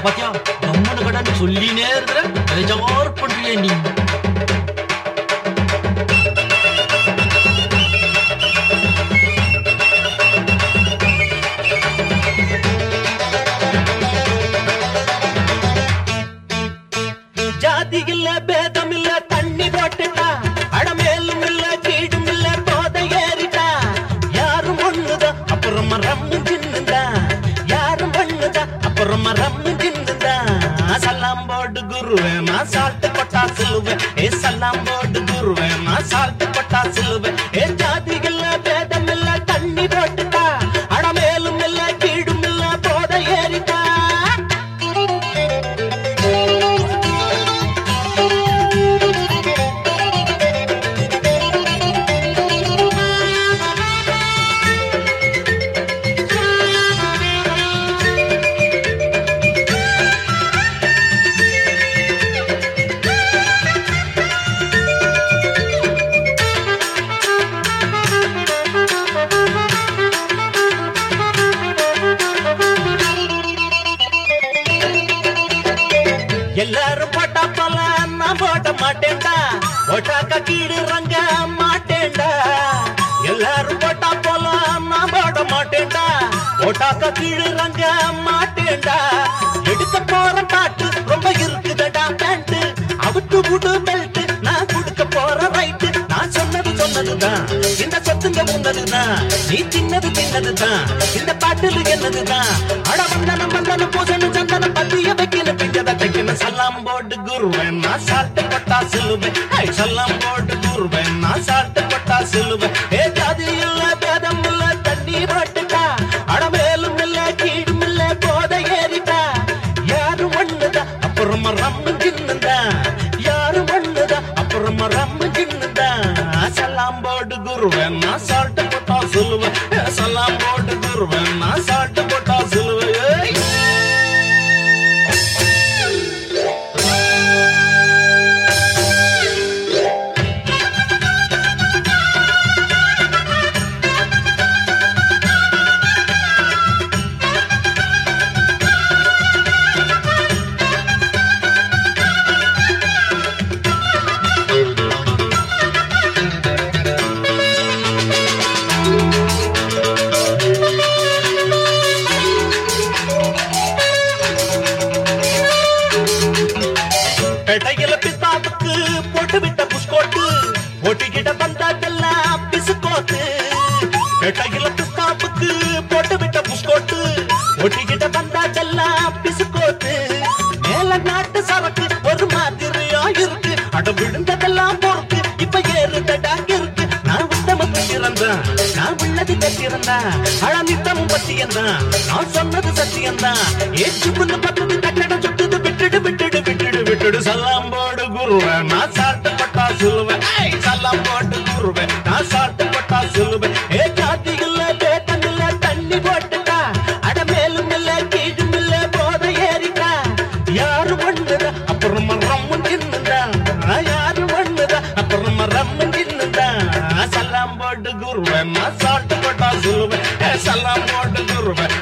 பாத்தியா? பாத்தியா கம்மனு கடான்னு சொல்லினே இருக்கிற பண்றியே நீ. கொட்டா சிலுவேன் ஏ சல்லாம் போடு குருவே நான் சால்ட்டு கொட்டா எல்லாரும் போட்டா போல நான் போட மாட்டேன்டா. போட்டாக்க கீடு ரங்க மாட்டேன்டா. எல்லாரும் போட்டா போல நான் போட மாட்டேன்டா. போட்டாக்க கீடு ரங்க மாட்டேன்டா. எடுக்க போற பாட்டு ரொம்ப இருக்குதடா பேண்ட் அவுட்டு விடு நீ தின்னது தின்னதுதான் இந்த பாட்டில் என்னதுதான்? அட வந்தனம் வந்தனம் பூசணும் சந்தனம் பத்திய வைக்கல பிஞ்சத தைக்கணும் சல்லாம் போட்டு குருவேன் நான் சால்ட்டு கொட்டா சிலுவேன் சல்லாம் போட்டு குருவேன் நான் சால்ட்டு கொட்டா சிலுவேன் ஏ அப்புறமா ரம்மு சின்னதா சலாம் போடு குருவேன் நான் சால்ட்டு போட்டா சொல்லுவேன். சலாம் போடு குருவேன் ஒட்டிக்கிட்ட பந்தாட்டெல்லாம் பிசுக்கோத்து பெட்டையில பிஸ்தாவுக்கு போட்டு விட்ட புஷ்கோட்டு ஒட்டிக்கிட்ட பந்தாட்டெல்லாம் பிசுக்கோத்து மேல நாட்டு சரக்கு ஒரு மாதிரியா இருக்கு. அட விழுந்ததெல்லாம் பொறுத்து இப்ப ஏறுதடா இருக்கு. நான் உத்தமத்து இறந்தேன் நான் உள்ளது கட்டியிருந்தான் அழ நித்தமும் பத்தியந்தான். நான் சொன்னது சத்தியந்தான். ஏற்று புண்ணு பத்தது கட்டடம் சுட்டுது விட்டுடு விட்டுடு விட்டுடு விட்டுடு சொல்லா. கூறுவேன் நான் சாட்டு பட்டா சொல்லுவேன் சல்லா போட்டு கூறுவேன் நான் சாட்டு பட்டா சொல்லுவேன் ஏ ஜாதி இல்ல தண்ணி போட்டுட்டா. அட மேலும் இல்ல கீழும் இல்ல போத ஏறிட்டா. யாரு ஒண்ணுதா அப்புறம் ரம்மு சின்னதா யாரு ஒண்ணுதா அப்புறம் ரம்மு சின்னதா சல்லாம் போட்டு கூறுவேன் நான் சாட்டு பட்டா சொல்லுவேன் சல்லாம் போட்டு கூறுவேன்